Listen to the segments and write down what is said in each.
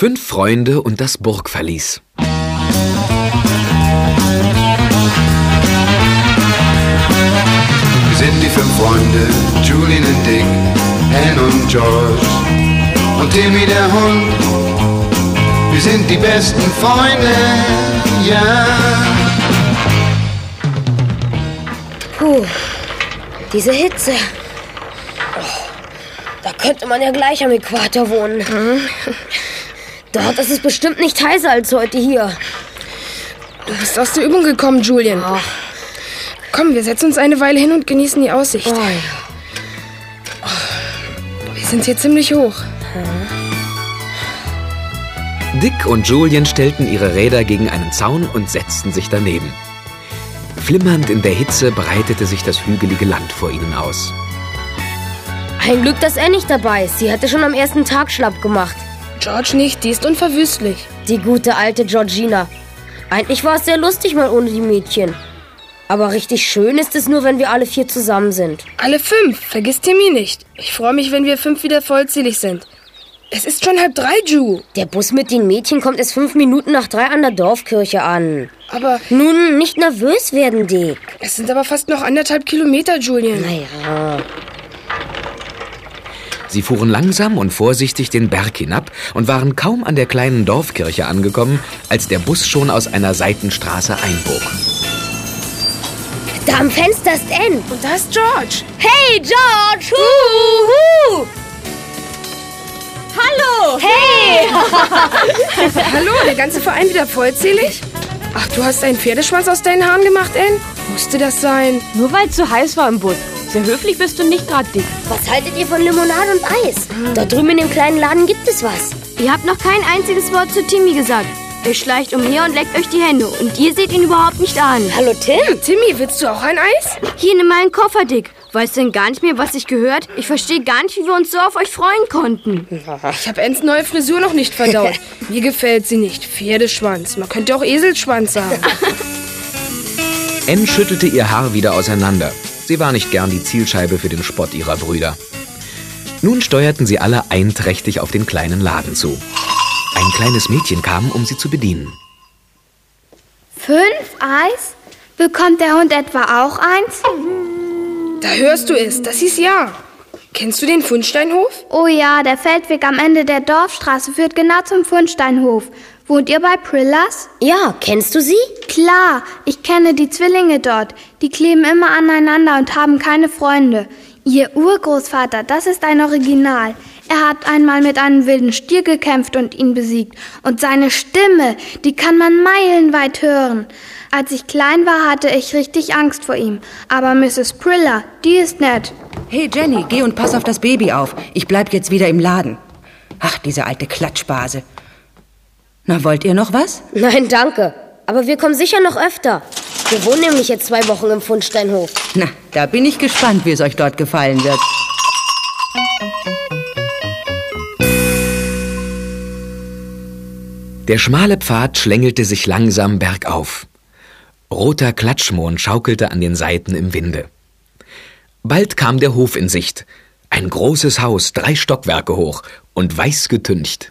Fünf Freunde und das Burgverlies. Wir sind die fünf Freunde, Julian und Dick, Anne und George und Timmy der Hund. Wir sind die besten Freunde, ja. Puh, diese Hitze. Oh, da könnte man ja gleich am Äquator wohnen. Dort ist es bestimmt nicht heißer als heute hier. Du bist aus der Übung gekommen, Julian. Ach, Komm, wir setzen uns eine Weile hin und genießen die Aussicht. oh, ja. Wir sind hier ziemlich hoch. Dick und Julian stellten ihre Räder gegen einen Zaun und setzten sich daneben. Flimmernd in der Hitze breitete sich das hügelige Land vor ihnen aus. Ein Glück, dass er nicht dabei ist. Sie hatte schon am ersten Tag schlapp gemacht. George nicht, die ist unverwüstlich. Die gute alte Georgina. Eigentlich war es sehr lustig mal ohne die Mädchen. Aber richtig schön ist es nur, wenn wir alle vier zusammen sind. Alle fünf, vergiss Timmy nicht. Ich freue mich, wenn wir fünf wieder vollzählig sind. Es ist schon halb drei, Ju. Der Bus mit den Mädchen kommt erst fünf Minuten nach drei an der Dorfkirche an. Aber Nun, nicht nervös werden, Dick. es sind aber fast noch anderthalb Kilometer, Julian. Naja, Sie fuhren langsam und vorsichtig den Berg hinab und waren kaum an der kleinen Dorfkirche angekommen, als der Bus schon aus einer Seitenstraße einbog. da am Fenster ist Ann. Und da ist George. Hey, George! Huhu! Hallo! Hey! Hallo, der ganze Verein wieder vollzählig? Ach, du hast einen Pferdeschwanz aus deinen Haaren gemacht, Ann? Musste das sein? Nur weil es zu heiß war im Bus. Sehr höflich bist du nicht gerade, Dick. Was haltet ihr von Limonade und Eis? Da drüben in dem kleinen Laden gibt es was. Ihr habt noch kein einziges Wort zu Timmy gesagt. Ihr schleicht umher und leckt euch die Hände. Und ihr seht ihn überhaupt nicht an. Hallo, Tim. Timmy, willst du auch ein Eis? Hier, nimm meinen Koffer, Dick. Weißt du denn gar nicht mehr, was ich gehört? Ich verstehe gar nicht, wie wir uns so auf euch freuen konnten. Ich habe Anns neue Frisur noch nicht verdaut. Mir gefällt sie nicht. Pferdeschwanz. Man könnte auch Eselschwanz sagen. Anne schüttelte ihr Haar wieder auseinander. Sie war nicht gern die Zielscheibe für den Spott ihrer Brüder. Nun steuerten sie alle einträchtig auf den kleinen Laden zu. Ein kleines Mädchen kam, um sie zu bedienen. Fünf Eis? Bekommt der Hund etwa auch eins? Da hörst du es. Das hieß ja. Kennst du den Fundsteinhof? Oh ja, der Feldweg am Ende der Dorfstraße führt genau zum Fundsteinhof. Wohnt ihr bei Prillas? Ja, kennst du sie? Klar, ich kenne die Zwillinge dort. Die kleben immer aneinander und haben keine Freunde. Ihr Urgroßvater, das ist ein Original. Er hat einmal mit einem wilden Stier gekämpft und ihn besiegt. Und seine Stimme, die kann man meilenweit hören. Als ich klein war, hatte ich richtig Angst vor ihm. Aber Mrs. Prilla, die ist nett. Hey Jenny, geh und pass auf das Baby auf. Ich bleib jetzt wieder im Laden. Ach, diese alte Klatschbase. Na, wollt ihr noch was? Nein, danke. Aber wir kommen sicher noch öfter. Wir wohnen nämlich jetzt zwei Wochen im Fundsteinhof. Na, da bin ich gespannt, wie es euch dort gefallen wird. Der schmale Pfad schlängelte sich langsam bergauf. Roter Klatschmohn schaukelte an den Seiten im Winde. Bald kam der Hof in Sicht. Ein großes Haus, drei Stockwerke hoch und weiß getüncht.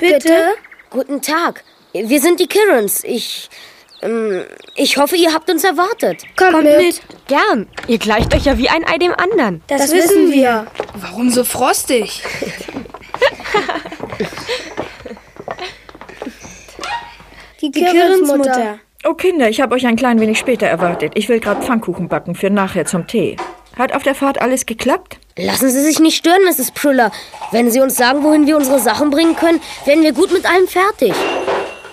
Bitte? Guten Tag. Wir sind die Kirrens. Ich. Ähm, ich hoffe, ihr habt uns erwartet. Kommt, mit. Gern. Ihr gleicht euch ja wie ein Ei dem anderen. Das, wissen wir. Warum so frostig? Die Kirrensmutter. Oh Kinder, ich habe euch ein klein wenig später erwartet. Ich will gerade Pfannkuchen backen für nachher zum Tee. Hat auf der Fahrt alles geklappt? Lassen Sie sich nicht stören, Mrs. Pruller. Wenn Sie uns sagen, wohin wir unsere Sachen bringen können, werden wir gut mit allem fertig.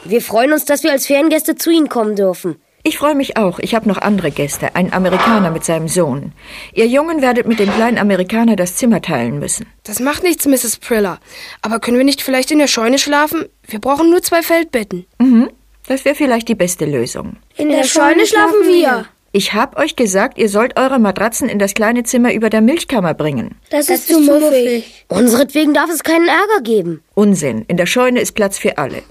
Wir freuen uns, dass wir als Feriengäste zu Ihnen kommen dürfen. Ich freue mich auch. Ich habe noch andere Gäste. Ein Amerikaner mit seinem Sohn. Ihr Jungen werdet mit dem kleinen Amerikaner das Zimmer teilen müssen. Das macht nichts, Mrs. Prilla. Aber können wir nicht vielleicht in der Scheune schlafen? Wir brauchen nur zwei Feldbetten. Mhm. Das wäre vielleicht die beste Lösung. In der Scheune schlafen wir. Ich hab euch gesagt, ihr sollt eure Matratzen in das kleine Zimmer über der Milchkammer bringen. Das, ist zu muffig. Unseretwegen darf es keinen Ärger geben. Unsinn. In der Scheune ist Platz für alle.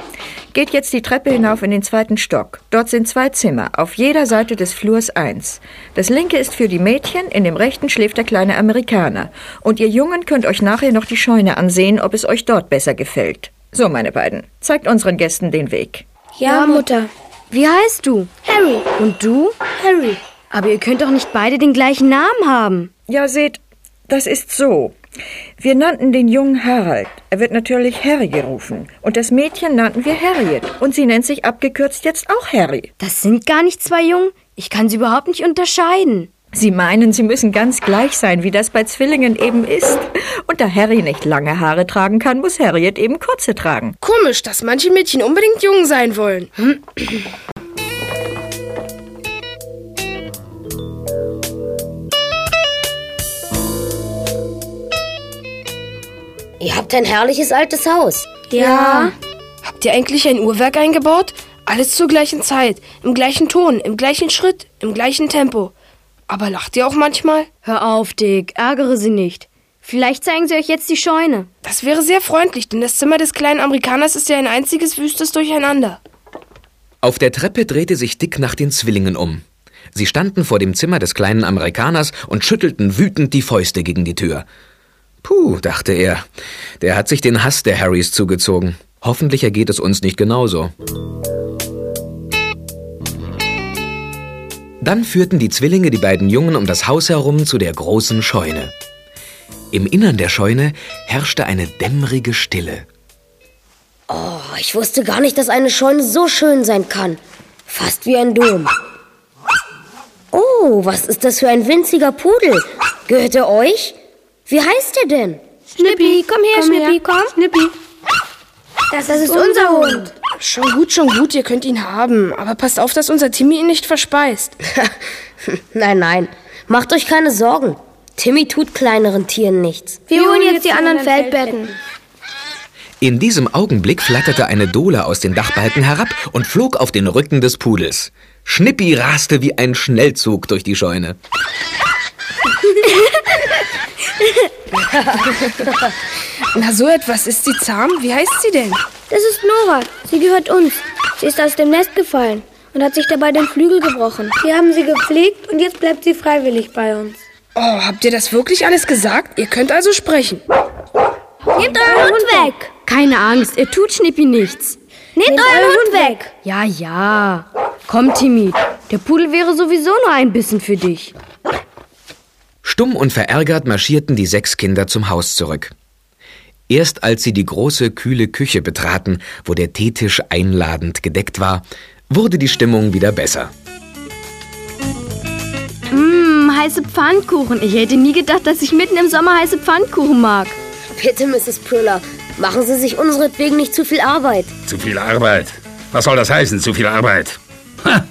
Geht jetzt die Treppe hinauf in den zweiten Stock. Dort sind zwei Zimmer, auf jeder Seite des Flurs eins. Das linke ist für die Mädchen, in dem rechten schläft der kleine Amerikaner. Und ihr Jungen könnt euch nachher noch die Scheune ansehen, ob es euch dort besser gefällt. So, meine beiden, zeigt unseren Gästen den Weg. Ja, Mutter. Wie heißt du? Harry. Und du? Harry. Aber ihr könnt doch nicht beide den gleichen Namen haben. Ja, seht, das ist so. Wir nannten den Jungen Harald. Er wird natürlich Harry gerufen. Und das Mädchen nannten wir Harriet. Und sie nennt sich abgekürzt jetzt auch Harry. Das sind gar nicht zwei Jungen. Ich kann sie überhaupt nicht unterscheiden. Sie meinen, sie müssen ganz gleich sein, wie das bei Zwillingen eben ist. Und da Harry nicht lange Haare tragen kann, muss Harriet eben kurze tragen. Komisch, dass manche Mädchen unbedingt jung sein wollen. Ihr habt ein herrliches altes Haus. Ja. Habt ihr eigentlich ein Uhrwerk eingebaut? Alles zur gleichen Zeit, im gleichen Ton, im gleichen Schritt, im gleichen Tempo. Aber lacht ihr auch manchmal? Hör auf, Dick. Ärgere sie nicht. Vielleicht zeigen sie euch jetzt die Scheune. Das wäre sehr freundlich, denn das Zimmer des kleinen Amerikaners ist ja ein einziges wüstes Durcheinander. Auf der Treppe drehte sich Dick nach den Zwillingen um. Sie standen vor dem Zimmer des kleinen Amerikaners und schüttelten wütend die Fäuste gegen die Tür. Puh, dachte er, der hat sich den Hass der Harrys zugezogen. Hoffentlich ergeht es uns nicht genauso. Dann führten die Zwillinge die beiden Jungen um das Haus herum zu der großen Scheune. Im Innern der Scheune herrschte eine dämmerige Stille. Oh, ich wusste gar nicht, dass eine Scheune so schön sein kann. Fast wie ein Dom. Oh, was ist das für ein winziger Pudel? Gehört er euch? Wie heißt er denn? Schnippi, komm her, Komm her. Schnippi, komm. Schnippi. Das, ist unser Hund. Schon gut, schon gut, ihr könnt ihn haben. Aber passt auf, dass unser Timmy ihn nicht verspeist. nein, nein. Macht euch keine Sorgen. Timmy tut kleineren Tieren nichts. Wir holen jetzt die anderen Feldbetten. In diesem Augenblick flatterte eine Dole aus den Dachbalken herab und flog auf den Rücken des Pudels. Schnippi raste wie ein Schnellzug durch die Scheune. Na, so etwas. Ist sie zahm? Wie heißt sie denn? Das ist Nora. Sie gehört uns. Sie ist aus dem Nest gefallen und hat sich dabei den Flügel gebrochen. Wir haben sie gepflegt und jetzt bleibt sie freiwillig bei uns. Oh, habt ihr das wirklich alles gesagt? Ihr könnt also sprechen. Nehmt euren Hund weg! Keine Angst, er tut Schnippi nichts. Nehmt euren Hund weg! Ja, ja. Komm, Timmy. Der Pudel wäre sowieso nur ein Bissen für dich. Stumm und verärgert marschierten die sechs Kinder zum Haus zurück. Erst als sie die große, kühle Küche betraten, wo der Teetisch einladend gedeckt war, wurde die Stimmung wieder besser. Mmm, heiße Pfannkuchen. Ich hätte nie gedacht, dass ich mitten im Sommer heiße Pfannkuchen mag. Bitte, Mrs. Prüller, machen Sie sich unseretwegen nicht zu viel Arbeit. Zu viel Arbeit. Was soll das heißen, zu viel Arbeit? Ha!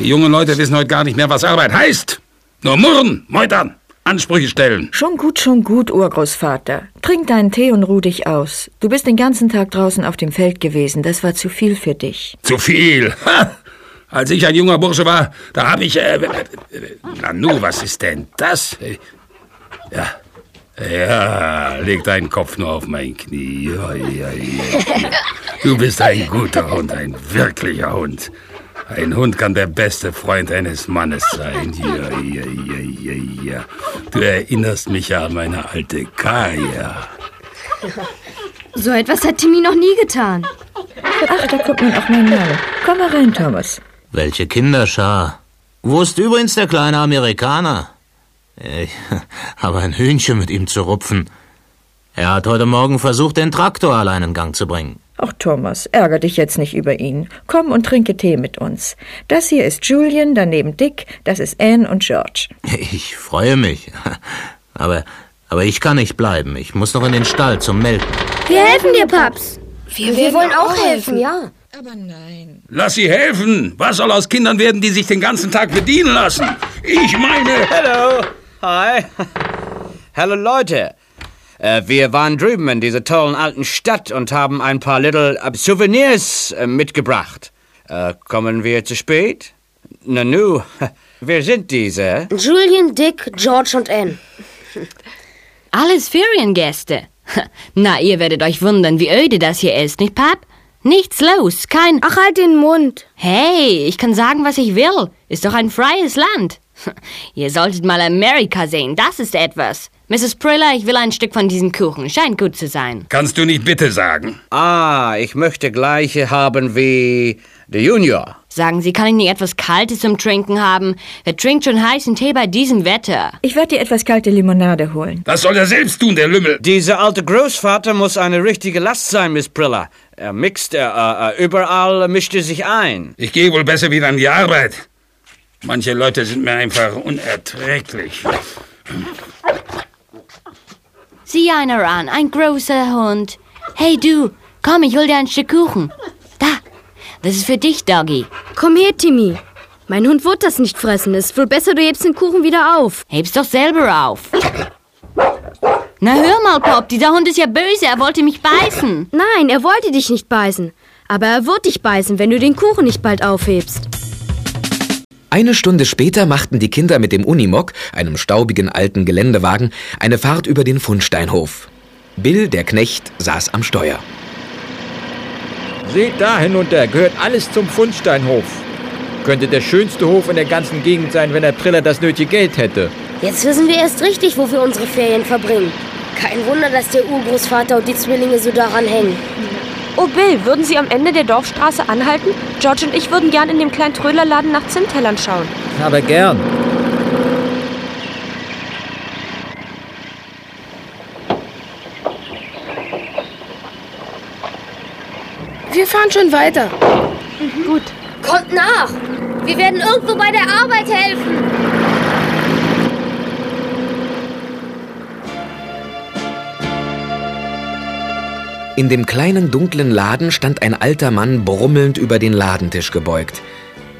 Die jungen Leute wissen heute gar nicht mehr, was Arbeit heißt. Nur murren, meutern, Ansprüche stellen. Schon gut, schon gut, Urgroßvater. Trink deinen Tee und ruh dich aus. Du bist den ganzen Tag draußen auf dem Feld gewesen. Das war zu viel für dich. Zu viel. Ha! Als ich ein junger Bursche war, da habe ich... Äh, äh, äh, Nanu, was ist denn das? Ja, ja, leg deinen Kopf nur auf mein Knie. Ja, ja, ja. Du bist ein guter Hund, ein wirklicher Hund. Ein Hund kann der beste Freund eines Mannes sein. Ja, ja, ja, ja, ja. Du erinnerst mich ja an meine alte Kaya. So etwas hat Timmy noch nie getan. Ach, da kommt nun auch mein Name. Komm mal rein, Thomas. Welche Kinderschar. Wo ist übrigens der kleine Amerikaner? Ich habe ein Hühnchen mit ihm zu rupfen. Er hat heute Morgen versucht, den Traktor allein in Gang zu bringen. Ach, Thomas, ärger dich jetzt nicht über ihn. Komm und trinke Tee mit uns. Das hier ist Julian, daneben Dick, das ist Anne und George. Ich freue mich. Aber, aber ich kann nicht bleiben. Ich muss noch in den Stall zum Melken. Wir helfen dir, Paps. Wir, Wir wollen auch helfen, ja. Lass sie helfen. Was soll aus Kindern werden, die sich den ganzen Tag bedienen lassen? Ich meine... Hallo. Hi. Hallo Leute. Äh, wir waren drüben in dieser tollen alten Stadt und haben ein paar little äh, Souvenirs äh, mitgebracht. Äh, kommen wir zu spät? Nanu, wer sind diese? Julian, Dick, George und Anne. Alles Feriengäste. Na, ihr werdet euch wundern, wie öde das hier ist, nicht, Pap? Nichts los, kein... Ach, halt den Mund. Hey, ich kann sagen, was ich will. Ist doch ein freies Land. Ihr solltet mal Amerika sehen, das ist etwas. Mrs. Priller, ich will ein Stück von diesem Kuchen. Scheint gut zu sein. Kannst du nicht bitte sagen? Ah, ich möchte gleiche haben wie der Junior. Sagen Sie, kann ich nicht etwas Kaltes zum Trinken haben? Wer trinkt schon heißen Tee bei diesem Wetter? Ich werde dir etwas kalte Limonade holen. Das soll er selbst tun, der Lümmel. Dieser alte Großvater muss eine richtige Last sein, Miss Priller. Er mixt, er, äh, überall mischt er sich ein. Ich gehe wohl besser wieder an die Arbeit. Manche Leute sind mir einfach unerträglich. Sieh einer an, ein großer Hund. Hey du, komm, ich hol dir ein Stück Kuchen. Da, das ist für dich, Doggy. Komm her, Timmy. Mein Hund wird das nicht fressen. Es ist wohl besser, du hebst den Kuchen wieder auf. Heb's doch selber auf. Na hör mal, Pop, dieser Hund ist ja böse, er wollte mich beißen. Nein, er wollte dich nicht beißen. Aber er wird dich beißen, wenn du den Kuchen nicht bald aufhebst. Eine Stunde später machten die Kinder mit dem Unimog, einem staubigen alten Geländewagen, eine Fahrt über den Fundsteinhof. Bill, der Knecht, saß am Steuer. Seht da hinunter, gehört alles zum Fundsteinhof. Könnte der schönste Hof in der ganzen Gegend sein, wenn der Triller das nötige Geld hätte. Jetzt wissen wir erst richtig, wo wir unsere Ferien verbringen. Kein Wunder, dass der Urgroßvater und die Zwillinge so daran hängen. Oh, Bill, würden Sie am Ende der Dorfstraße anhalten? George und ich würden gern in dem kleinen Trödlerladen nach Zimtellern schauen. Aber gern. Wir fahren schon weiter. Gut. Kommt nach! Wir werden irgendwo bei der Arbeit helfen. In dem kleinen dunklen Laden stand ein alter Mann brummelnd über den Ladentisch gebeugt.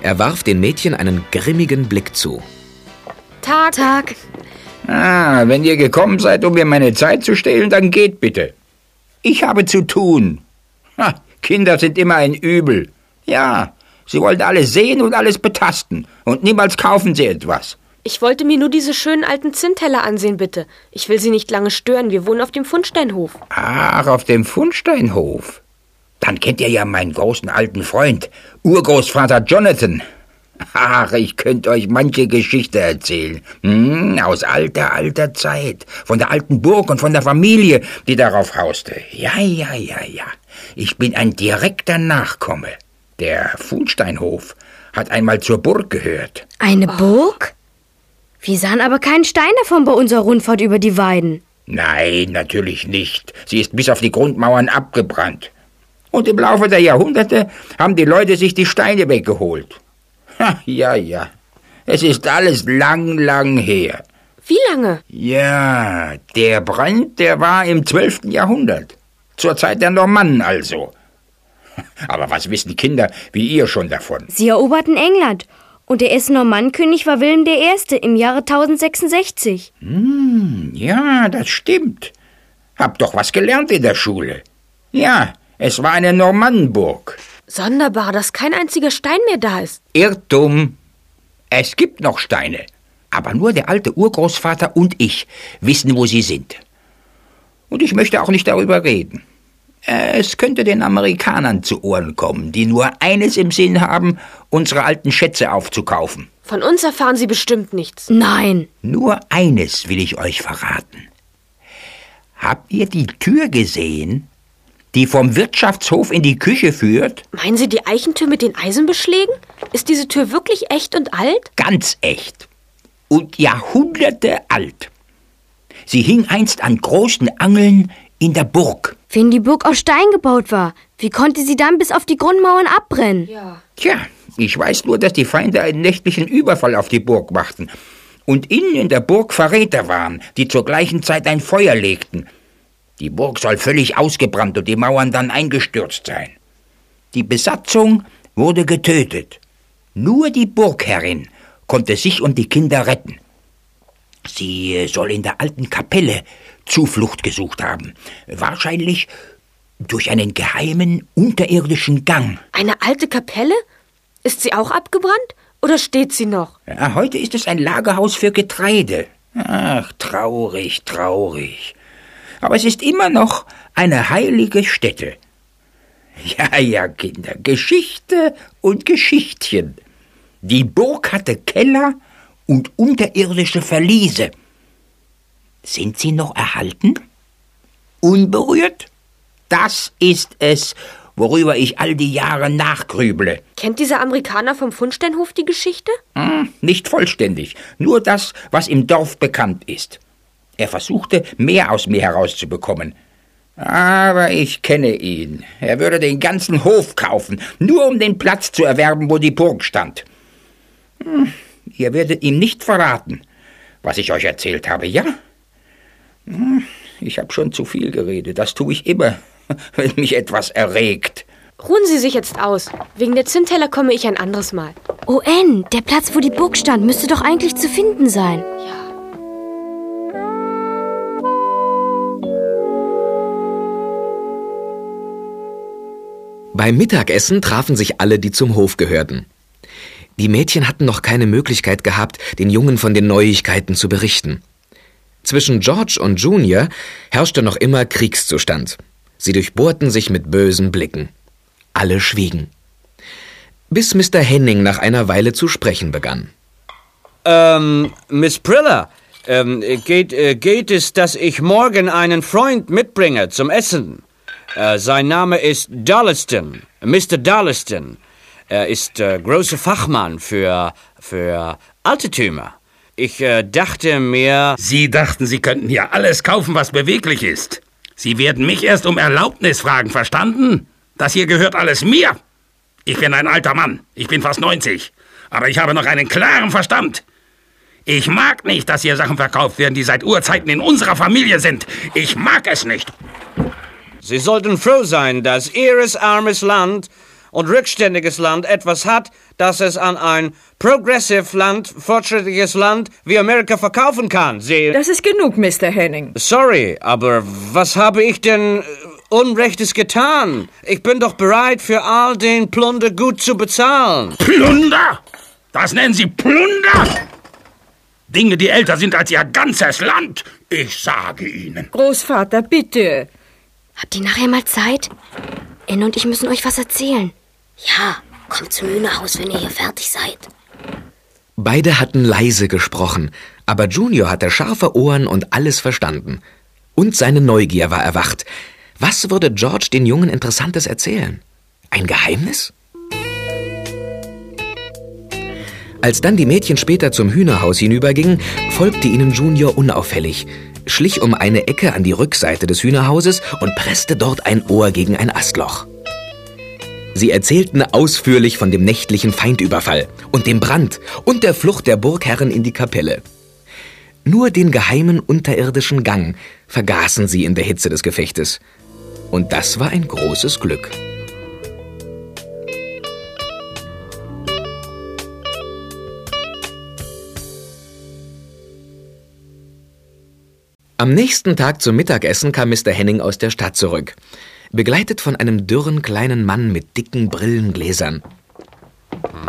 Er warf den Mädchen einen grimmigen Blick zu. Tag. Tag. Ah, wenn ihr gekommen seid, um mir meine Zeit zu stehlen, dann geht bitte. Ich habe zu tun. Ha, Kinder sind immer ein Übel. Ja, sie wollen alles sehen und alles betasten. Und niemals kaufen sie etwas. Ich wollte mir nur diese schönen alten Zinnteller ansehen, bitte. Ich will Sie nicht lange stören. Wir wohnen auf dem Fundsteinhof. Ach, auf dem Fundsteinhof. Dann kennt ihr ja meinen großen alten Freund, Urgroßvater Jonathan. Ach, ich könnte euch manche Geschichte erzählen. Hm, aus alter, alter Zeit. Von der alten Burg und von der Familie, die darauf hauste. Ja, ja, ja, ja. Ich bin ein direkter Nachkomme. Der Fundsteinhof hat einmal zur Burg gehört. Eine Burg? Wir sahen aber keinen Stein davon bei unserer Rundfahrt über die Weiden. Nein, natürlich nicht. Sie ist bis auf die Grundmauern abgebrannt. Und im Laufe der Jahrhunderte haben die Leute sich die Steine weggeholt. Ha, ja, ja. Es ist alles lang, lang her. Wie lange? Ja, der Brand, der war im 12. Jahrhundert. Zur Zeit der Normannen also. Aber was wissen Kinder wie ihr schon davon? Sie eroberten England. Und der erste Normannenkönig war Wilhelm I. im Jahre 1066. Hm, ja, das stimmt. Hab doch was gelernt in der Schule. Ja, es war eine Normannenburg. Sonderbar, dass kein einziger Stein mehr da ist. Irrtum. Es gibt noch Steine. Aber nur der alte Urgroßvater und ich wissen, wo sie sind. Und ich möchte auch nicht darüber reden. Es könnte den Amerikanern zu Ohren kommen, die nur eines im Sinn haben, unsere alten Schätze aufzukaufen. Von uns erfahren Sie bestimmt nichts. Nein. Nur eines will ich euch verraten. Habt ihr die Tür gesehen, die vom Wirtschaftshof in die Küche führt? Meinen Sie die Eichentür mit den Eisenbeschlägen? Ist diese Tür wirklich echt und alt? Ganz echt. Und Jahrhunderte alt. Sie hing einst an großen Angeln in der Burg. Wenn die Burg aus Stein gebaut war, wie konnte sie dann bis auf die Grundmauern abbrennen? Ja. Tja, ich weiß nur, dass die Feinde einen nächtlichen Überfall auf die Burg machten und innen in der Burg Verräter waren, die zur gleichen Zeit ein Feuer legten. Die Burg soll völlig ausgebrannt und die Mauern dann eingestürzt sein. Die Besatzung wurde getötet. Nur die Burgherrin konnte sich und die Kinder retten. Sie soll in der alten Kapelle Zuflucht gesucht haben. Wahrscheinlich durch einen geheimen unterirdischen Gang. Eine alte Kapelle? Ist sie auch abgebrannt? Oder steht sie noch? Ja, heute ist es ein Lagerhaus für Getreide. Ach, traurig, traurig. Aber es ist immer noch eine heilige Stätte. Ja, ja, Kinder, Geschichte und Geschichtchen. Die Burg hatte Keller und unterirdische Verliese. Sind sie noch erhalten? Unberührt? Das ist es, worüber ich all die Jahre nachgrüble. Kennt dieser Amerikaner vom Fundsteinhof die Geschichte? Hm, nicht vollständig, nur das, was im Dorf bekannt ist. Er versuchte, mehr aus mir herauszubekommen. Aber ich kenne ihn. Er würde den ganzen Hof kaufen, nur um den Platz zu erwerben, wo die Burg stand. Hm, ihr werdet ihm nicht verraten, was ich euch erzählt habe, ja? Hm, ich habe schon zu viel geredet. Das tue ich immer, wenn mich etwas erregt. Ruhen Sie sich jetzt aus. Wegen der Zinnteller komme ich ein anderes Mal. Oh, N, der Platz, wo die Burg stand, müsste doch eigentlich zu finden sein. Ja. Beim Mittagessen trafen sich alle, die zum Hof gehörten. Die Mädchen hatten noch keine Möglichkeit gehabt, den Jungen von den Neuigkeiten zu berichten. Zwischen George und Junior herrschte noch immer Kriegszustand. Sie durchbohrten sich mit bösen Blicken. Alle schwiegen. Bis Mr. Henning nach einer Weile zu sprechen begann. Ähm, Miss Prilla, ähm, geht, äh, geht es, dass ich morgen einen Freund mitbringe zum Essen? Äh, sein Name ist Darliston, Mr. Darliston. Er ist äh, großer Fachmann für, für Altertümer. Ich äh, dachte mir. Sie dachten, Sie könnten hier alles kaufen, was beweglich ist. Sie werden mich erst um Erlaubnis fragen, verstanden? Das hier gehört alles mir. Ich bin ein alter Mann. Ich bin fast 90. Aber ich habe noch einen klaren Verstand. Ich mag nicht, dass hier Sachen verkauft werden, die seit Urzeiten in unserer Familie sind. Ich mag es nicht. Sie sollten froh sein, dass Ihres armes Land und rückständiges Land etwas hat, das es an ein progressive Land, fortschrittliches Land wie Amerika verkaufen kann. Sie. Das ist genug, Mr. Henning. Sorry, aber was habe ich denn äh, Unrechtes getan? Ich bin doch bereit, für all den Plunder gut zu bezahlen. Plunder? Das nennen Sie Plunder? Dinge, die älter sind als Ihr ganzes Land. Ich sage Ihnen. Großvater, bitte. Habt ihr nachher mal Zeit? Anne und ich müssen euch was erzählen. Ja, kommt zum Hühnerhaus, wenn ihr hier fertig seid. Beide hatten leise gesprochen, aber Junior hatte scharfe Ohren und alles verstanden. Und seine Neugier war erwacht. Was würde George den Jungen Interessantes erzählen? Ein Geheimnis? Als dann die Mädchen später zum Hühnerhaus hinübergingen, folgte ihnen Junior unauffällig, schlich um eine Ecke an die Rückseite des Hühnerhauses und presste dort ein Ohr gegen ein Astloch. Sie erzählten ausführlich von dem nächtlichen Feindüberfall und dem Brand und der Flucht der Burgherren in die Kapelle. Nur den geheimen unterirdischen Gang vergaßen sie in der Hitze des Gefechtes. Und das war ein großes Glück. Am nächsten Tag zum Mittagessen kam Mr. Henning aus der Stadt zurück, begleitet von einem dürren kleinen Mann mit dicken Brillengläsern.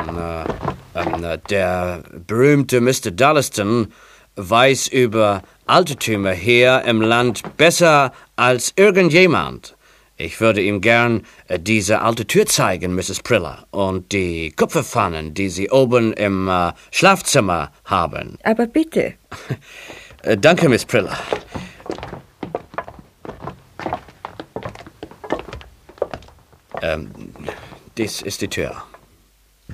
Na, ähm, der berühmte Mr. Dallaston weiß über Altertümer hier im Land besser als irgendjemand. Ich würde ihm gern äh, diese alte Tür zeigen, Mrs. Priller, und die Kupferpfannen, die Sie oben im äh, Schlafzimmer haben. Aber bitte. Äh, danke, Miss Priller. Ähm, dies ist die Tür.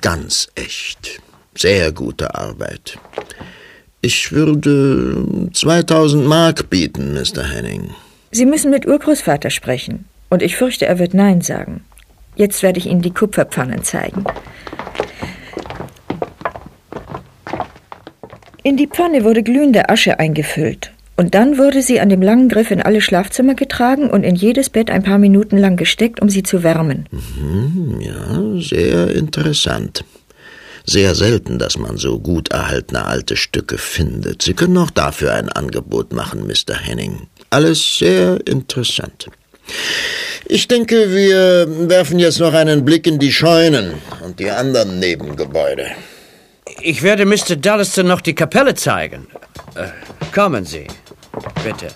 Ganz echt. Sehr gute Arbeit. Ich würde 2000 Mark bieten, Mr. Henning. Sie müssen mit Urgroßvater sprechen. Und ich fürchte, er wird Nein sagen. Jetzt werde ich Ihnen die Kupferpfannen zeigen. In die Pfanne wurde glühende Asche eingefüllt. Und dann wurde sie an dem langen Griff in alle Schlafzimmer getragen und in jedes Bett ein paar Minuten lang gesteckt, um sie zu wärmen. Mhm, ja, sehr interessant. Sehr selten, dass man so gut erhaltene alte Stücke findet. Sie können auch dafür ein Angebot machen, Mr. Henning. Alles sehr interessant. Ich denke, wir werfen jetzt noch einen Blick in die Scheunen und die anderen Nebengebäude. ich werde Mr. Dallaston noch die Kapelle zeigen. Äh, kommen Sie, bitte.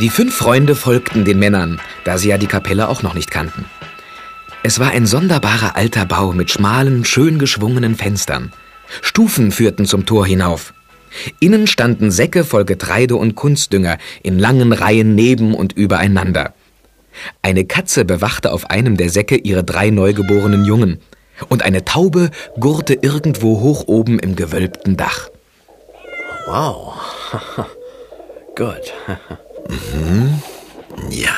Die fünf Freunde folgten den Männern, da sie ja die Kapelle auch noch nicht kannten. Es war ein sonderbarer alter Bau mit schmalen, schön geschwungenen Fenstern. Stufen führten zum Tor hinauf. Innen standen Säcke voll Getreide und Kunstdünger in langen Reihen neben und übereinander. Eine Katze bewachte auf einem der Säcke ihre drei neugeborenen Jungen, und eine Taube gurrte irgendwo hoch oben im gewölbten Dach. Wow. Gut. Mhm. Ja.